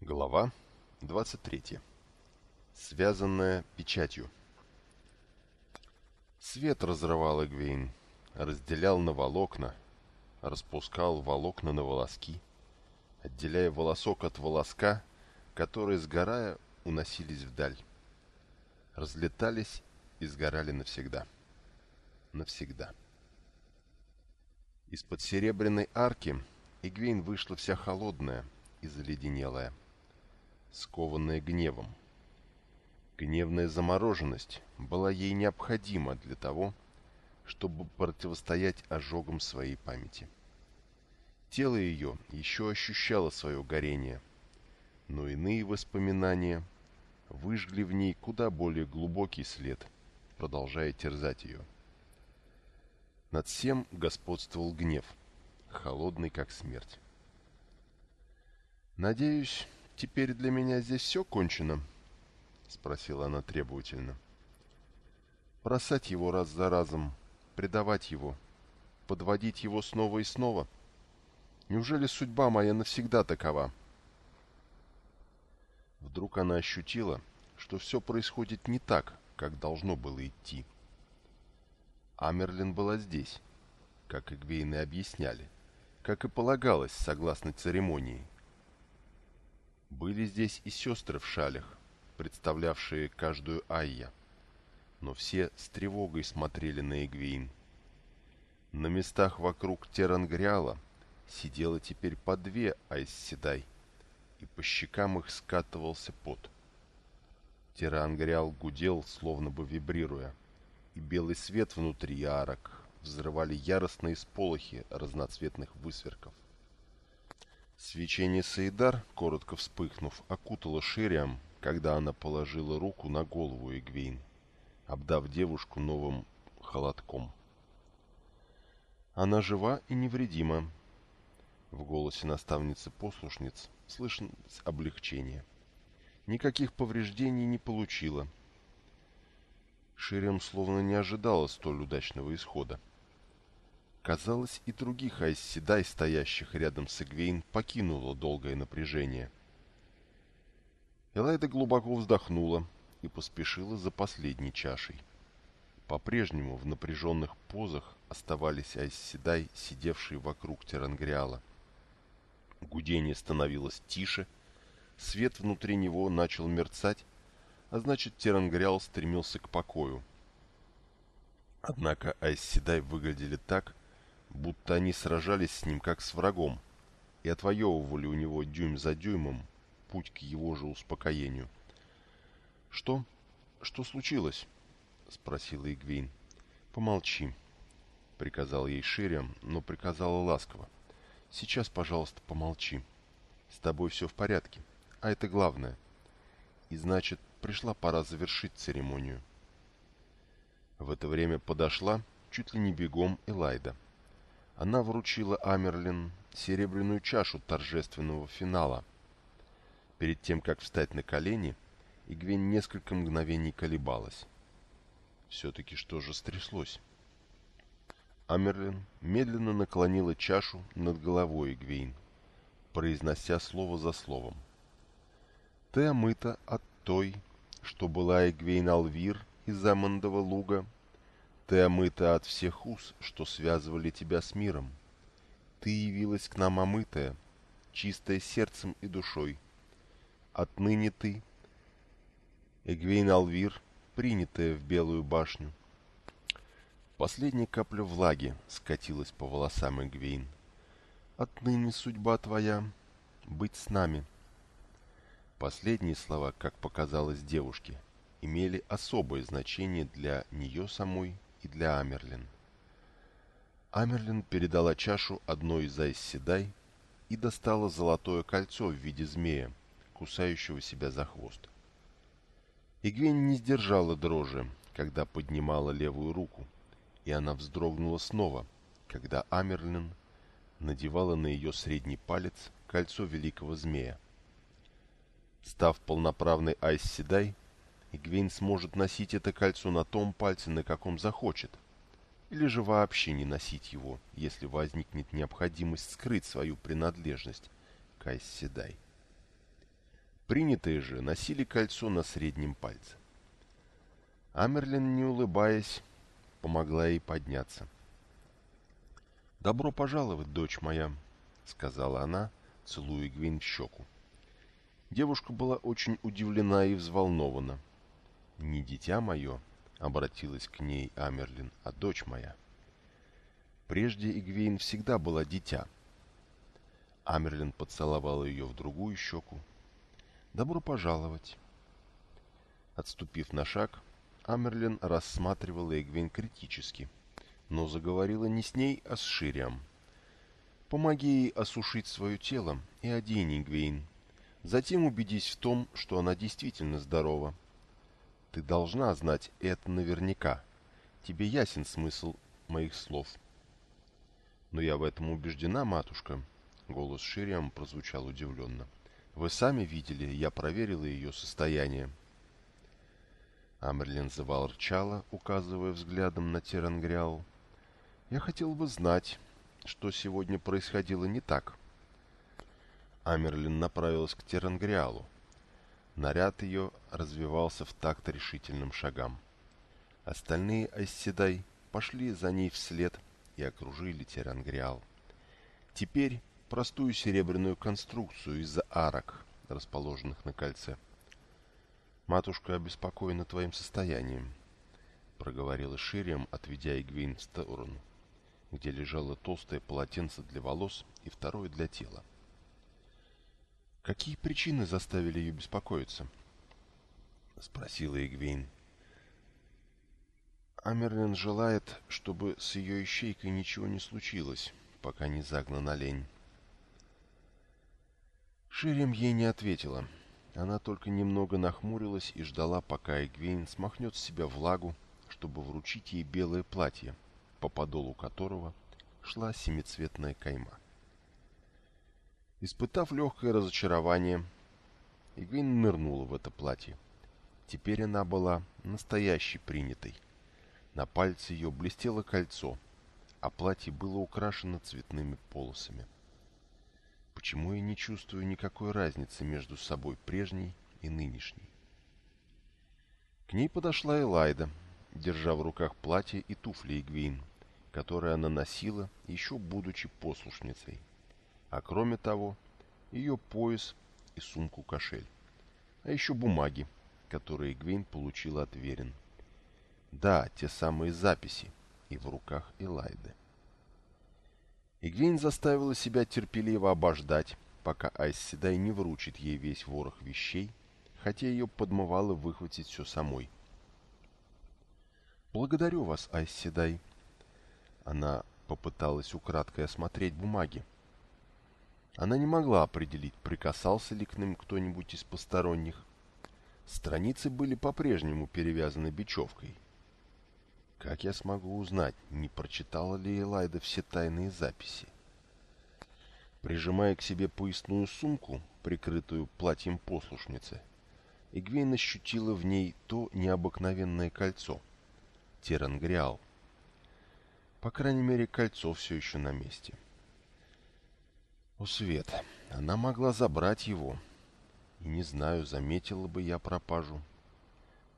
Глава 23. Связанная печатью. Свет разрывал Эгвейн, разделял на волокна, распускал волокна на волоски, отделяя волосок от волоска, которые, сгорая, уносились вдаль. Разлетались и сгорали навсегда. Навсегда. Из-под серебряной арки Эгвейн вышла вся холодная и заледенелая скованная гневом. Гневная замороженность была ей необходима для того, чтобы противостоять ожогам своей памяти. Тело ее еще ощущало свое горение, но иные воспоминания выжгли в ней куда более глубокий след, продолжая терзать ее. Над всем господствовал гнев, холодный как смерть. «Надеюсь, теперь для меня здесь все кончено?» — спросила она требовательно. «Бросать его раз за разом, предавать его, подводить его снова и снова? Неужели судьба моя навсегда такова?» Вдруг она ощутила, что все происходит не так, как должно было идти. Амерлин была здесь, как Игвейны объясняли, как и полагалось согласно церемонии — были здесь и сестры в шалях, представлявшие каждую Айя, но все с тревогой смотрели на Эгвейн. На местах вокруг Терангриала сидело теперь по две Айсседай, и по щекам их скатывался пот. Терангриал гудел, словно бы вибрируя, и белый свет внутри арок взрывали яростные сполохи разноцветных высверков. Свечение Саидар, коротко вспыхнув, окутало Шириам, когда она положила руку на голову Игвейн, обдав девушку новым холодком. «Она жива и невредима», — в голосе наставницы-послушниц слышно облегчение. «Никаких повреждений не получила». Шириам словно не ожидала столь удачного исхода. Казалось, и других Айсседай, стоящих рядом с Эгвейн, покинуло долгое напряжение. Элайда глубоко вздохнула и поспешила за последней чашей. По-прежнему в напряженных позах оставались Айсседай, сидевшие вокруг Терангриала. Гудение становилось тише, свет внутри него начал мерцать, а значит Терангриал стремился к покою. Однако Айсседай выглядели так, будто они сражались с ним как с врагом и отвоевывали у него дюйм за дюймом путь к его же успокоению. «Что? Что случилось?» — спросила Игвейн. «Помолчи», — приказал ей Шириам, но приказала ласково. «Сейчас, пожалуйста, помолчи. С тобой все в порядке, а это главное. И значит, пришла пора завершить церемонию». В это время подошла, чуть ли не бегом, Элайда — она вручила Амерлин серебряную чашу торжественного финала. Перед тем, как встать на колени, Игвень несколько мгновений колебалась. Все-таки что же стряслось? Амерлин медленно наклонила чашу над головой Игвейн, произнося слово за словом. «Ты омыта от той, что была Игвейн Алвир из Амондова луга, ты омыта от всех уз, что связывали тебя с миром. Ты явилась к нам омытая, чистая сердцем и душой. Отныне ты, Эгвейн Алвир, принятая в Белую башню. Последняя капля влаги скатилась по волосам Эгвейн. Отныне судьба твоя — быть с нами. Последние слова, как показалось девушке, имели особое значение для нее самой и для Амерлин. Амерлин передала чашу одной из Айсседай и достала золотое кольцо в виде змея, кусающего себя за хвост. Игвень не сдержала дрожи, когда поднимала левую руку, и она вздрогнула снова, когда Амерлин надевала на ее средний палец кольцо великого змея. Став полноправной Айсседай, Игвейн сможет носить это кольцо на том пальце, на каком захочет. Или же вообще не носить его, если возникнет необходимость скрыть свою принадлежность к Айсседай. Принятые же носили кольцо на среднем пальце. Амерлин, не улыбаясь, помогла ей подняться. «Добро пожаловать, дочь моя», — сказала она, целуя Гвин в щеку. Девушка была очень удивлена и взволнована. «Не дитя мое», — обратилась к ней Амерлин, — «а дочь моя». Прежде Игвейн всегда была дитя. Амерлин поцеловала ее в другую щеку. «Добро пожаловать». Отступив на шаг, Амерлин рассматривала Игвейн критически, но заговорила не с ней, а с Шириам. «Помоги ей осушить свое тело и одень Игвейн. Затем убедись в том, что она действительно здорова. Ты должна знать это наверняка. Тебе ясен смысл моих слов». «Но я в этом убеждена, матушка», — голос Шириам прозвучал удивленно. «Вы сами видели, я проверила ее состояние». Амерлин заворчала, указывая взглядом на Терангриал. «Я хотел бы знать, что сегодня происходило не так». Амерлин направилась к Терангриалу. Наряд ее развивался в такт решительным шагам. Остальные Айсседай пошли за ней вслед — и окружили Терангриал. Теперь простую серебряную конструкцию из арок, расположенных на кольце. «Матушка обеспокоена твоим состоянием», — проговорила Шириам, отведя Игвейн в сторону, где лежало толстое полотенце для волос и второе для тела. «Какие причины заставили ее беспокоиться?» — спросила Игвейн. Амерлин желает, чтобы с ее ищейкой ничего не случилось, пока не загнана лень. Ширим ей не ответила. Она только немного нахмурилась и ждала, пока Эгвейн смахнет с себя влагу, чтобы вручить ей белое платье, по подолу которого шла семицветная кайма. Испытав легкое разочарование, Эгвейн нырнула в это платье. Теперь она была настоящей принятой — на пальце ее блестело кольцо, а платье было украшено цветными полосами. Почему я не чувствую никакой разницы между собой прежней и нынешней? К ней подошла Элайда, держа в руках платье и туфли Игвейн, которые она носила, еще будучи послушницей. А кроме того, ее пояс и сумку-кошель. А еще бумаги, которые Игвейн получила от Верин. Да, те самые записи. И в руках Элайды. Игвейн заставила себя терпеливо обождать, пока Айс Седай не вручит ей весь ворох вещей, хотя ее подмывало выхватить все самой. «Благодарю вас, Айс Седай». Она попыталась украдкой осмотреть бумаги. Она не могла определить, прикасался ли к ним кто-нибудь из посторонних. Страницы были по-прежнему перевязаны бечевкой — как я смогу узнать, не прочитала ли Элайда все тайные записи? Прижимая к себе поясную сумку, прикрытую платьем послушницы, Игвейн ощутила в ней то необыкновенное кольцо — Терангриал. По крайней мере, кольцо все еще на месте. О, Свет, она могла забрать его. И не знаю, заметила бы я пропажу.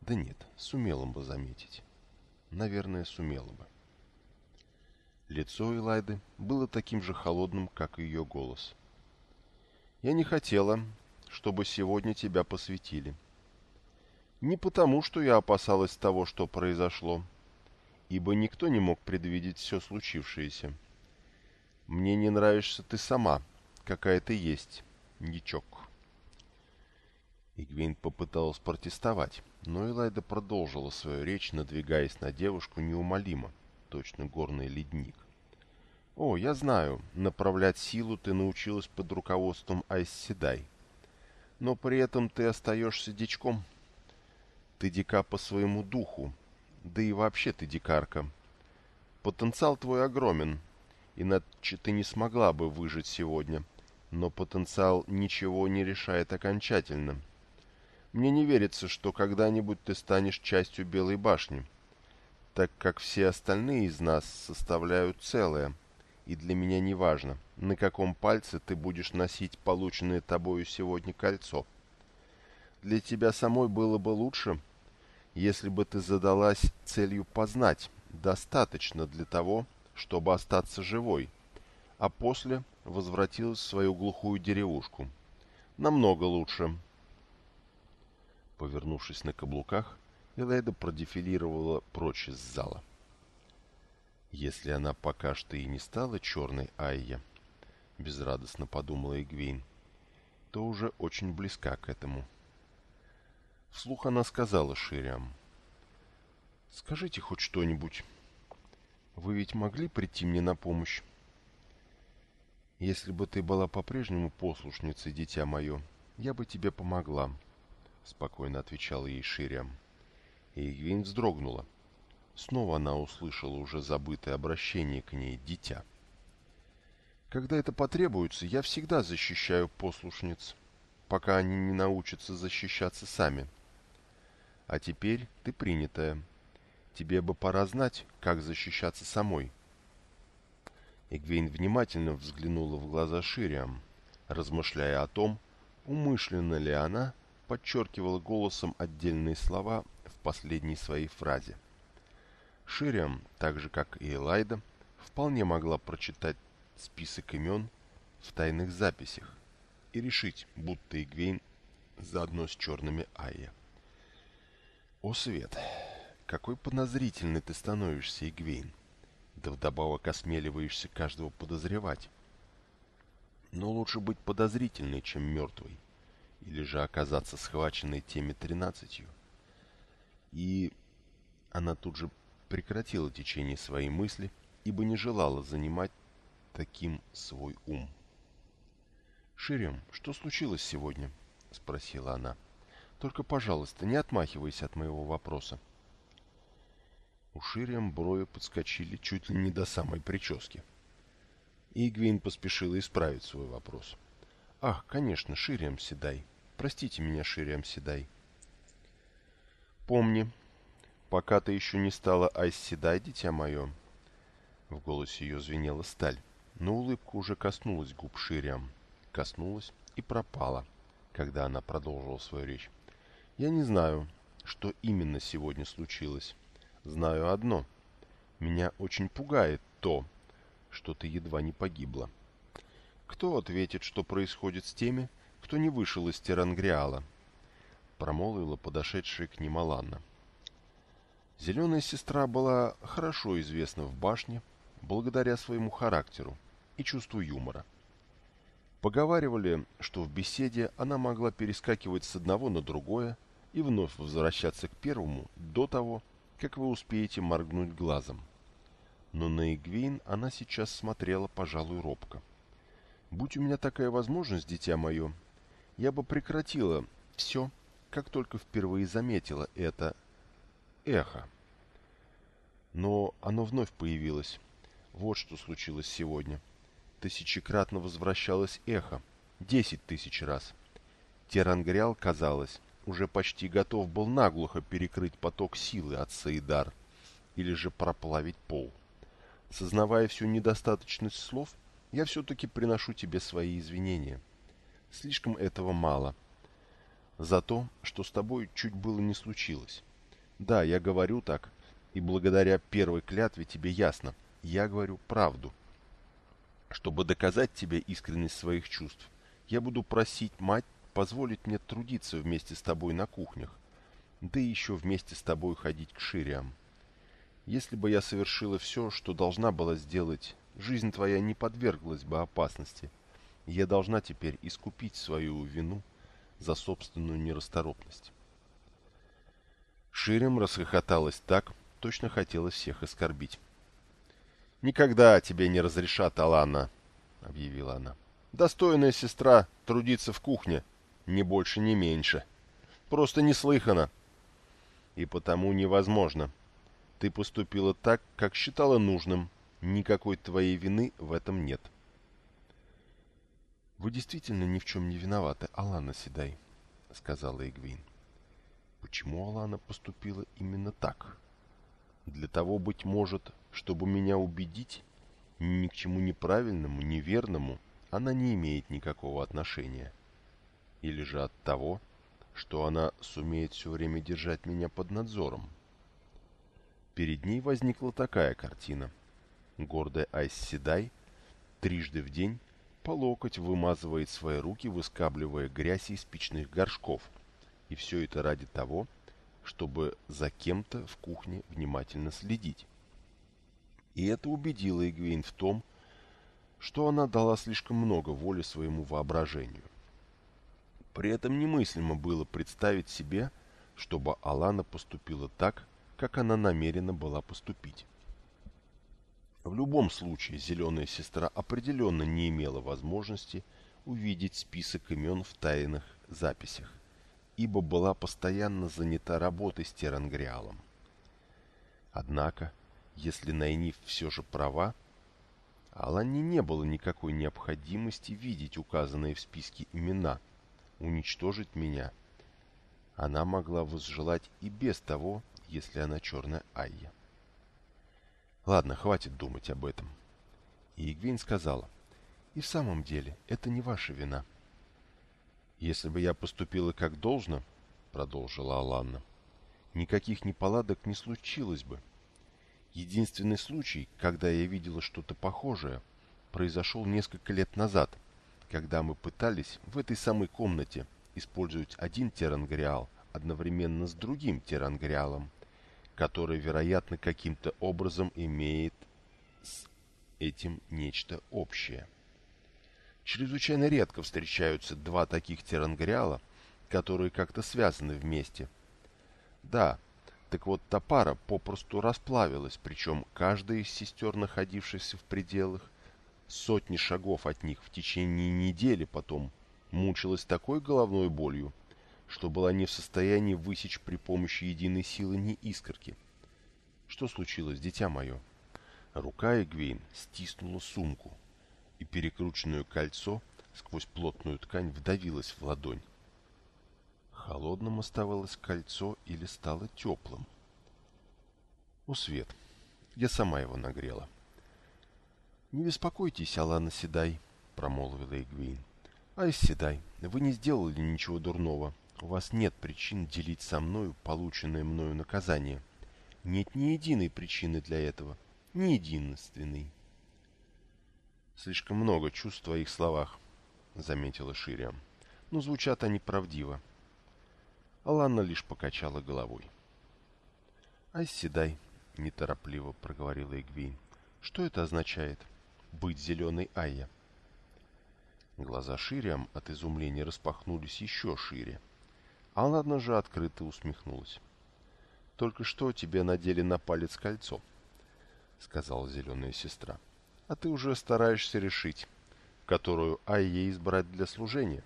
Да нет, сумела бы заметить наверное, сумела бы. Лицо Элайды было таким же холодным, как и ее голос. «Я не хотела, чтобы сегодня тебя посвятили. Не потому, что я опасалась того, что произошло, ибо никто не мог предвидеть все случившееся. Мне не нравишься ты сама, какая ты есть, дичок». Игвейн попыталась протестовать, но Элайда продолжила свою речь, надвигаясь на девушку неумолимо, точно горный ледник. «О, я знаю, направлять силу ты научилась под руководством Айсседай. Но при этом ты остаешься дичком. Ты дика по своему духу, да и вообще ты дикарка. Потенциал твой огромен, иначе ты не смогла бы выжить сегодня. Но потенциал ничего не решает окончательно, мне не верится, что когда-нибудь ты станешь частью Белой башни, так как все остальные из нас составляют целое, и для меня не важно, на каком пальце ты будешь носить полученное тобою сегодня кольцо. для тебя самой было бы лучше, если бы ты задалась целью познать, достаточно для того, чтобы остаться живой, а после возвратилась в свою глухую деревушку. Намного лучше. Повернувшись на каблуках, Элайда продефилировала прочь из зала. Если она пока что и не стала черной Айя, безрадостно подумала Игвейн, то уже очень близка к этому. Вслух она сказала Шириам. «Скажите хоть что-нибудь. Вы ведь могли прийти мне на помощь? Если бы ты была по-прежнему послушницей, дитя мое, я бы тебе помогла», — спокойно отвечала ей Шириам. И Игвейн вздрогнула. Снова она услышала уже забытое обращение к ней «дитя». Когда это потребуется, я всегда защищаю послушниц, пока они не научатся защищаться сами. А теперь ты принятая. Тебе бы пора знать, как защищаться самой. Эгвейн внимательно взглянула в глаза Шириам, размышляя о том, умышленно ли она подчеркивала голосом отдельные слова в последней своей фразе. Шириам, так же как и Элайда, вполне могла прочитать список имен в тайных записях и решить, будто Игвейн заодно с черными Айя. О, Свет, какой подозрительный ты становишься, Игвейн. Да вдобавок осмеливаешься каждого подозревать. Но лучше быть подозрительной, чем мертвой, или же оказаться схваченной теми тринадцатью. И она тут же прекратила течение своей мысли, ибо не желала занимать таким свой ум. «Ширем, что случилось сегодня?» — спросила она. «Только, пожалуйста, не отмахивайся от моего вопроса». У Шириам брови подскочили чуть ли не до самой прически. И Игвейн поспешила исправить свой вопрос. «Ах, конечно, Шириам Седай. Простите меня, Шириам Седай». «Помни, пока ты еще не стала Айс Седай, дитя мое...» В голосе ее звенела сталь но улыбка уже коснулась губ Шириам, коснулась и пропала, когда она продолжила свою речь. «Я не знаю, что именно сегодня случилось. Знаю одно. Меня очень пугает то, что ты едва не погибла. Кто ответит, что происходит с теми, кто не вышел из Терангриала?» Промолвила подошедшая к ним Аланна. Зеленая сестра была хорошо известна в башне благодаря своему характеру, и чувству юмора. Поговаривали, что в беседе она могла перескакивать с одного на другое и вновь возвращаться к первому до того, как вы успеете моргнуть глазом. Но на Игвейн она сейчас смотрела, пожалуй, робко. «Будь у меня такая возможность, дитя мое, я бы прекратила все, как только впервые заметила это эхо. Но оно вновь появилось. Вот что случилось сегодня тысячекратно возвращалось эхо. Десять тысяч раз. Терангриал, казалось, уже почти готов был наглухо перекрыть поток силы от Саидар, или же проплавить пол. Сознавая всю недостаточность слов, я все-таки приношу тебе свои извинения. Слишком этого мало. За то, что с тобой чуть было не случилось. Да, я говорю так, и благодаря первой клятве тебе ясно, я говорю правду. Чтобы доказать тебе искренность своих чувств, я буду просить мать позволить мне трудиться вместе с тобой на кухнях, да еще вместе с тобой ходить к шириам. Если бы я совершила все, что должна была сделать, жизнь твоя не подверглась бы опасности, я должна теперь искупить свою вину за собственную нерасторопность. Ширим расхохоталась так, точно хотела всех оскорбить. «Никогда тебе не разрешат, Алана», — объявила она. «Достойная сестра трудиться в кухне, ни больше, ни меньше. Просто неслыханно. И потому невозможно. Ты поступила так, как считала нужным. Никакой твоей вины в этом нет». «Вы действительно ни в чем не виноваты, Алана Седай», — сказала Игвин. «Почему Алана поступила именно так?» «Для того, быть может, чтобы меня убедить, ни к чему неправильному, неверному она не имеет никакого отношения. Или же от того, что она сумеет все время держать меня под надзором. Перед ней возникла такая картина. Гордая Айс Седай трижды в день по локоть вымазывает свои руки, выскабливая грязь из печных горшков. И все это ради того, чтобы за кем-то в кухне внимательно следить. И это убедило Игвейн в том, что она дала слишком много воли своему воображению. При этом немыслимо было представить себе, чтобы Алана поступила так, как она намерена была поступить. В любом случае, зеленая сестра определенно не имела возможности увидеть список имен в тайных записях, ибо была постоянно занята работой с Терангриалом. Однако, если Найниф все же права, Алане не было никакой необходимости видеть указанные в списке имена, уничтожить меня. Она могла возжелать и без того, если она черная Айя. Ладно, хватит думать об этом. И Игвейн сказала, и в самом деле, это не ваша вина. Если бы я поступила как должно, продолжила Аланна, никаких неполадок не случилось бы. Единственный случай, когда я видела что-то похожее, произошел несколько лет назад, когда мы пытались в этой самой комнате использовать один терангриал одновременно с другим терангриалом, который, вероятно, каким-то образом имеет с этим нечто общее. Чрезвычайно редко встречаются два таких терангриала, которые как-то связаны вместе. Да, так вот та пара попросту расплавилась, причем каждая из сестер, находившихся в пределах сотни шагов от них в течение недели потом, мучилась такой головной болью, что была не в состоянии высечь при помощи единой силы ни искорки. Что случилось, дитя мое? Рука Эгвейн стиснула сумку, и перекрученное кольцо сквозь плотную ткань вдавилось в ладонь. Холодным оставалось кольцо или стало теплым? У свет. Я сама его нагрела. «Не беспокойтесь, Алана Седай», — промолвила Эгвейн. «Ай, Седай, вы не сделали ничего дурного. У вас нет причин делить со мною полученное мною наказание. Нет ни единой причины для этого. Ни единственной. Слишком много чувств в твоих словах, заметила Шириам. Но звучат они правдиво. Аланна лишь покачала головой. «Айседай», — неторопливо проговорила Игвейн. «Что это означает? Быть зеленой Айя?» Глаза Шириам от изумления распахнулись еще шире. Алана же открыто усмехнулась. «Только что тебе надели на палец кольцо», — сказала зеленая сестра. «А ты уже стараешься решить, которую Айе избрать для служения.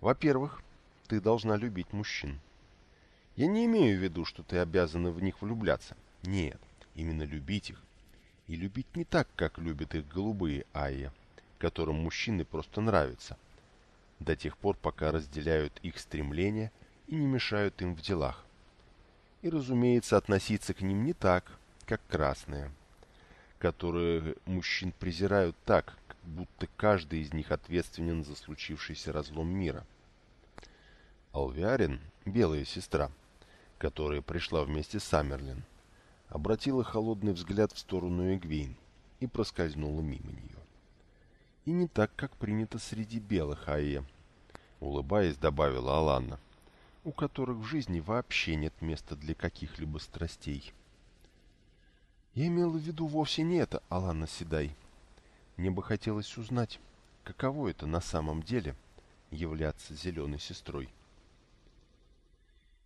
Во-первых, ты должна любить мужчин. Я не имею в виду, что ты обязана в них влюбляться. Нет, именно любить их. И любить не так, как любят их голубые Айя, которым мужчины просто нравятся — до тех пор, пока разделяют их стремления и не мешают им в делах. И, разумеется, относиться к ним не так, как красные, которые мужчин презирают так, как будто каждый из них ответственен за случившийся разлом мира. Алвиарин, белая сестра, которая пришла вместе с Амерлин, обратила холодный взгляд в сторону Эгвейн и проскользнула мимо нее и не так, как принято среди белых Айе, улыбаясь, добавила Аланна, у которых в жизни вообще нет места для каких-либо страстей. Я имела в виду вовсе не это, Аланна Седай. Мне бы хотелось узнать, каково это на самом деле являться зеленой сестрой.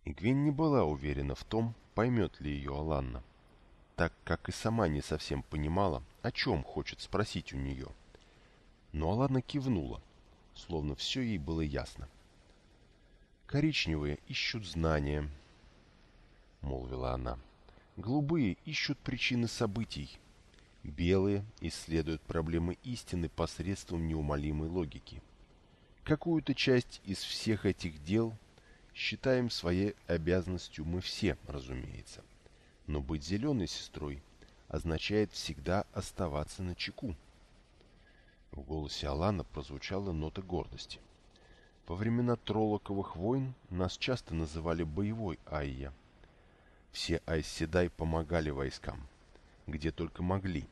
Игвин не была уверена в том, поймет ли ее Аланна, так как и сама не совсем понимала, о чем хочет спросить у нее – но Алана кивнула, словно все ей было ясно. «Коричневые ищут знания», — молвила она. «Голубые ищут причины событий. Белые исследуют проблемы истины посредством неумолимой логики. Какую-то часть из всех этих дел считаем своей обязанностью мы все, разумеется. Но быть зеленой сестрой означает всегда оставаться на чеку. В голосе Алана прозвучала нота гордости. Во времена Троллоковых войн нас часто называли боевой Айя. Все Айсседай помогали войскам, где только могли,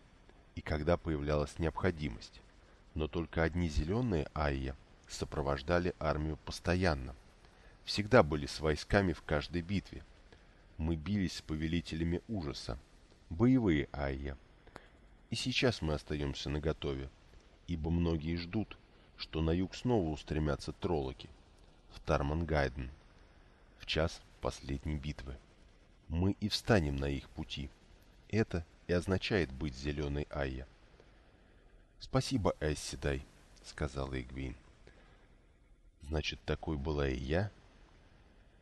и когда появлялась необходимость. Но только одни зеленые Айя сопровождали армию постоянно. Всегда были с войсками в каждой битве. Мы бились с повелителями ужаса. Боевые Айя. И сейчас мы остаемся наготове, ибо многие ждут, что на юг снова устремятся троллоки в Тармангайден в час последней битвы. Мы и встанем на их пути. Это и означает быть зеленой Айя. «Спасибо, Эсседай», — сказала Игвейн. «Значит, такой была и я?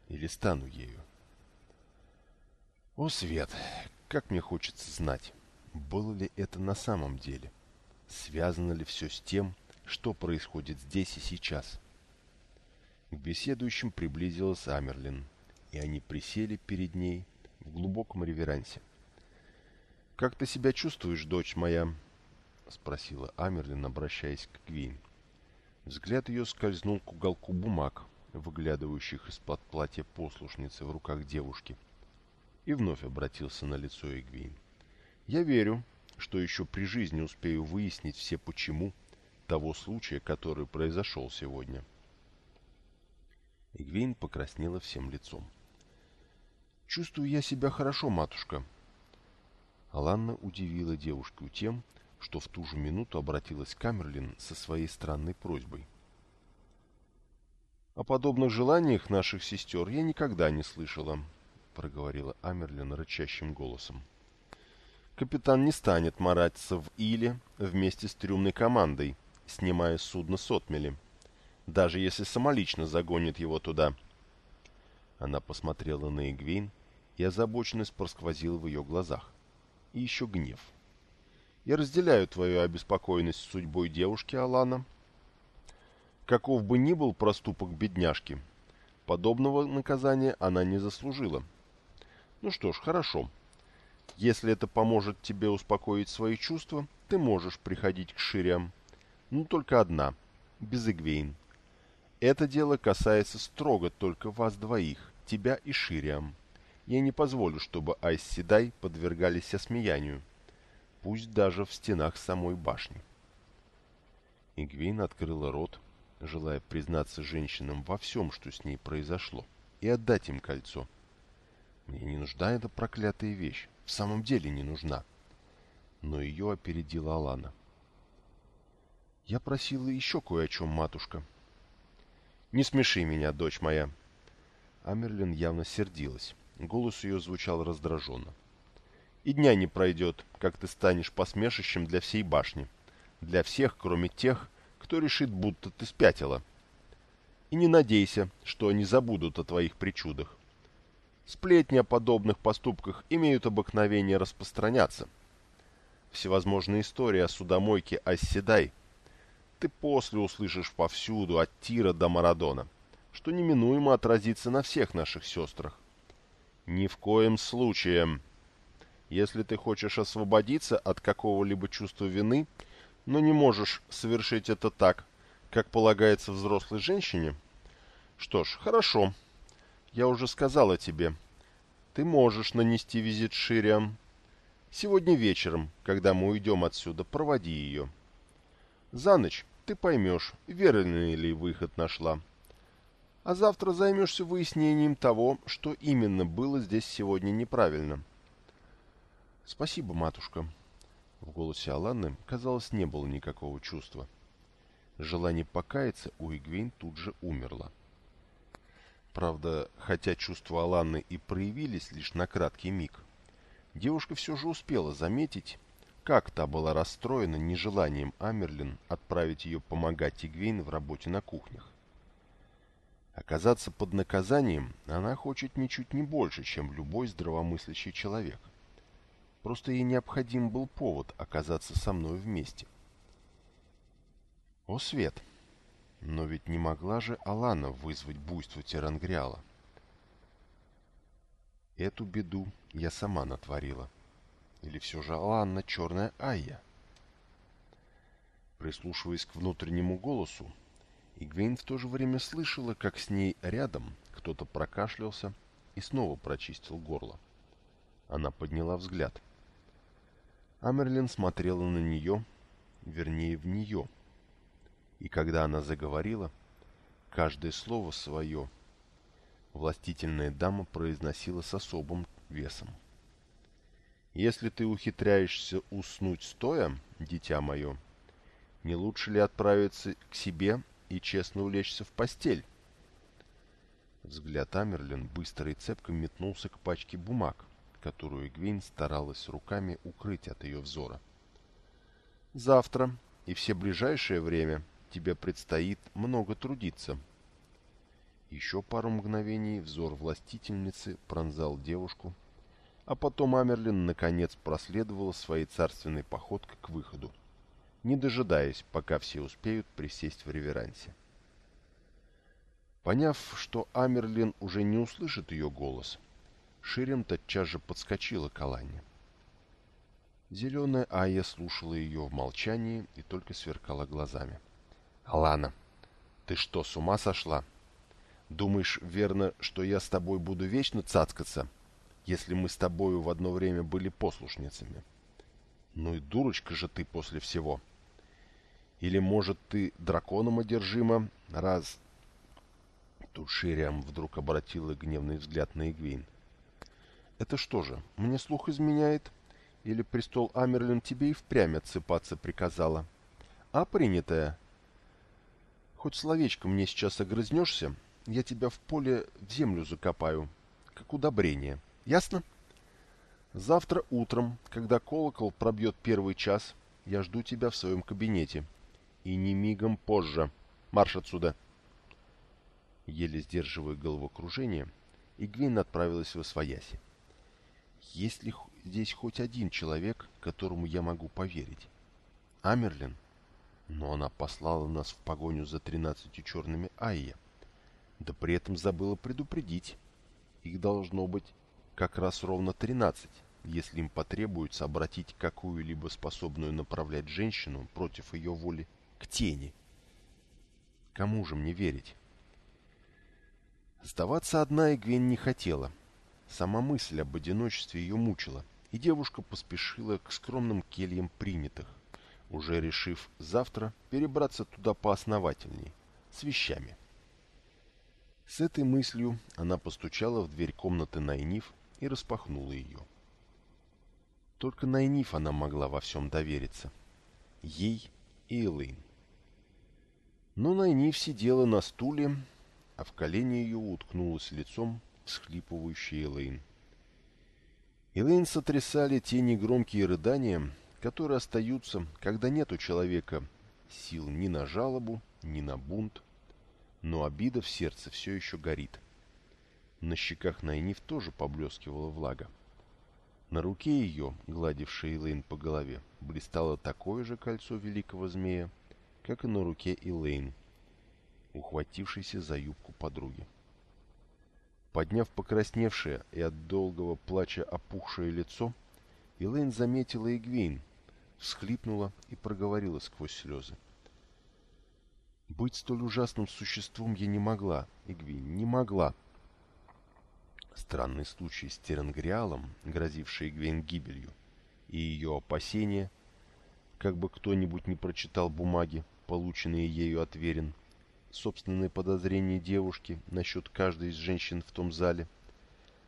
Или стану ею?» «О, Свет, как мне хочется знать, было ли это на самом деле? Связано ли все с тем, что происходит здесь и сейчас. К беседующим приблизилась Амерлин, и они присели перед ней в глубоком реверансе. «Как ты себя чувствуешь, дочь моя?» — спросила Амерлин, обращаясь к Квин. Взгляд ее скользнул к уголку бумаг, выглядывающих из-под платья послушницы в руках девушки, и вновь обратился на лицо Эгвин. «Я верю, что еще при жизни успею выяснить все почему того случая, который произошел сегодня. Игвейн покраснела всем лицом. «Чувствую я себя хорошо, матушка». Аланна удивила девушку тем, что в ту же минуту обратилась Камерлин со своей странной просьбой. «О подобных желаниях наших сестер я никогда не слышала», — проговорила Амерлин рычащим голосом. «Капитан не станет мараться в Иле вместе с трюмной командой, снимая судно с отмели, даже если самолично загонит его туда. Она посмотрела на Игвейн, и озабоченность просквозила в ее глазах. И еще гнев. «Я разделяю твою обеспокоенность судьбой девушки, Алана. Каков бы ни был проступок бедняжки, подобного наказания она не заслужила. Ну что ж, хорошо. Если это поможет тебе успокоить свои чувства, ты можешь приходить к Шириам но только одна, без Игвейн. Это дело касается строго только вас двоих, тебя и Шириам. Я не позволю, чтобы Айс Седай подвергались осмеянию, пусть даже в стенах самой башни. Игвейн открыла рот, желая признаться женщинам во всем, что с ней произошло, и отдать им кольцо. Мне не нужна эта проклятая вещь, в самом деле не нужна. Но ее опередила Алана. Я просила еще кое о чем, матушка. Не смеши меня, дочь моя. Амерлин явно сердилась. Голос ее звучал раздраженно. И дня не пройдет, как ты станешь посмешищем для всей башни. Для всех, кроме тех, кто решит, будто ты спятила. И не надейся, что они забудут о твоих причудах. Сплетни о подобных поступках имеют обыкновение распространяться. Всевозможные истории о судомойке Асседай ты после услышишь повсюду, от Тира до Марадона, что неминуемо отразится на всех наших сестрах. Ни в коем случае. Если ты хочешь освободиться от какого-либо чувства вины, но не можешь совершить это так, как полагается взрослой женщине, что ж, хорошо. Я уже сказала тебе. Ты можешь нанести визит Шириам. Сегодня вечером, когда мы уйдем отсюда, проводи ее. За ночь ты поймешь, верный ли выход нашла. А завтра займешься выяснением того, что именно было здесь сегодня неправильно. Спасибо, матушка. В голосе Аланы, казалось, не было никакого чувства. Желание покаяться у Игвейн тут же умерло. Правда, хотя чувства Аланы и проявились лишь на краткий миг, девушка все же успела заметить, как та была расстроена нежеланием Амерлин отправить ее помогать Игвейн в работе на кухнях. Оказаться под наказанием она хочет ничуть не больше, чем любой здравомыслящий человек. Просто ей необходим был повод оказаться со мной вместе. О, Свет! Но ведь не могла же Алана вызвать буйство Тирангриала. Эту беду я сама натворила. — или все же Аланна Черная Айя? Прислушиваясь к внутреннему голосу, Игвейн в то же время слышала, как с ней рядом кто-то прокашлялся и снова прочистил горло. Она подняла взгляд. Амерлин смотрела на нее, вернее, в нее. И когда она заговорила, каждое слово свое властительная дама произносила с особым весом. «Если ты ухитряешься уснуть стоя, дитя мое, не лучше ли отправиться к себе и честно улечься в постель?» Взгляд Амерлин быстро и цепко метнулся к пачке бумаг, которую Гвин старалась руками укрыть от ее взора. «Завтра и все ближайшее время тебе предстоит много трудиться», еще пару мгновений взор властительницы пронзал девушку, а потом Амерлин наконец проследовала своей царственной походкой к выходу, не дожидаясь, пока все успеют присесть в реверансе. Поняв, что Амерлин уже не услышит ее голос, Ширем тотчас же подскочила к Алане. Зеленая Ая слушала ее в молчании и только сверкала глазами. «Алана, ты что, с ума сошла?» Думаешь, верно, что я с тобой буду вечно цацкаться, если мы с тобою в одно время были послушницами? Ну и дурочка же ты после всего. Или, может, ты драконом одержима, раз... Тут Шириам вдруг обратила гневный взгляд на Игвейн. Это что же, мне слух изменяет? Или престол Амерлин тебе и впрямь отсыпаться приказала? А принятая? Хоть словечко мне сейчас огрызнешься, я тебя в поле в землю закопаю, как удобрение. Ясно? Завтра утром, когда колокол пробьет первый час, я жду тебя в своем кабинете. И не мигом позже. Марш отсюда!» Еле сдерживая головокружение, Игвин отправилась в Освояси. «Есть ли здесь хоть один человек, которому я могу поверить? Амерлин? Но она послала нас в погоню за тринадцатью черными Айя да при этом забыла предупредить. Их должно быть как раз ровно 13, если им потребуется обратить какую-либо способную направлять женщину против ее воли к тени. Кому же мне верить? Сдаваться одна Игвен не хотела. Сама мысль об одиночестве ее мучила, и девушка поспешила к скромным кельям принятых, уже решив завтра перебраться туда поосновательней, с вещами. С этой мыслью она постучала в дверь комнаты Найниф и распахнула ее. Только Найниф она могла во всем довериться. Ей и Элэйн. Но Найниф сидела на стуле, а в колени ее уткнулась лицом всхлипывающая Элэйн. Элэйн сотрясали те негромкие рыдания, которые остаются, когда нет у человека сил ни на жалобу, ни на бунт, но обида в сердце все еще горит. На щеках Найниф тоже поблескивала влага. На руке ее, гладившей Элейн по голове, блистало такое же кольцо великого змея, как и на руке Элейн, ухватившейся за юбку подруги. Подняв покрасневшее и от долгого плача опухшее лицо, Элейн заметила Игвейн, всхлипнула и проговорила сквозь слезы. — быть столь ужасным существом я не могла, Игвин, не могла. Странный случай с Теренгриалом, грозивший Игвин гибелью, и ее опасения, как бы кто-нибудь не прочитал бумаги, полученные ею от Верин, собственные подозрения девушки насчет каждой из женщин в том зале.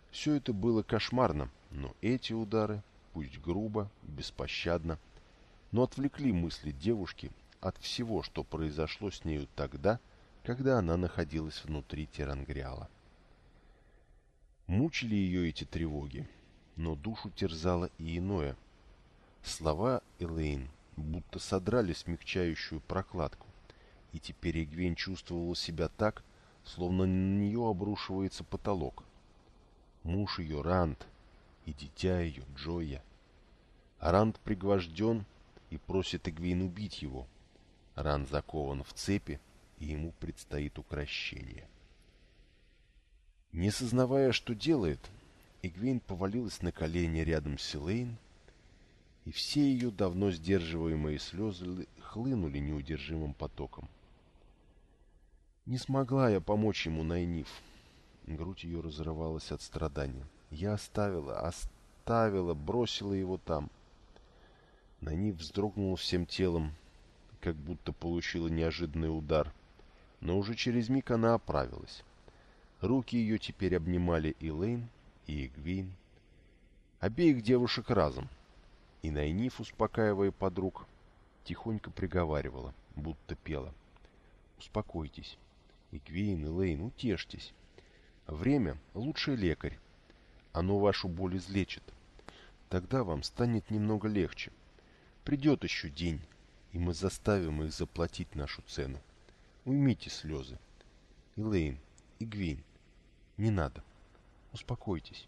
Все это было кошмарно, но эти удары, пусть грубо, беспощадно, но отвлекли мысли девушки от всего, что произошло с нею тогда, когда она находилась внутри Терангриала. Мучили ее эти тревоги, но душу терзало и иное. Слова Элейн будто содрали смягчающую прокладку, и теперь Игвен чувствовала себя так, словно на нее обрушивается потолок. Муж ее Ранд и дитя ее Джоя. Ранд пригвожден и просит Игвейн убить его, Ран закован в цепи, и ему предстоит укращение. Не сознавая, что делает, Игвейн повалилась на колени рядом с Элейн, и все ее давно сдерживаемые слезы хлынули неудержимым потоком. Не смогла я помочь ему, Найниф. Грудь ее разрывалась от страдания. Я оставила, оставила, бросила его там. Найниф вздрогнула всем телом, как будто получила неожиданный удар. Но уже через миг она оправилась. Руки ее теперь обнимали и Лейн, и Эгвейн. Обеих девушек разом. И Найниф, успокаивая подруг, тихонько приговаривала, будто пела. «Успокойтесь. Игвейн и Лейн, утешьтесь. Время — лучший лекарь. Оно вашу боль излечит. Тогда вам станет немного легче. Придет еще день, и мы заставим их заплатить нашу цену. Уймите слезы. Элейн, Игвейн, не надо. Успокойтесь.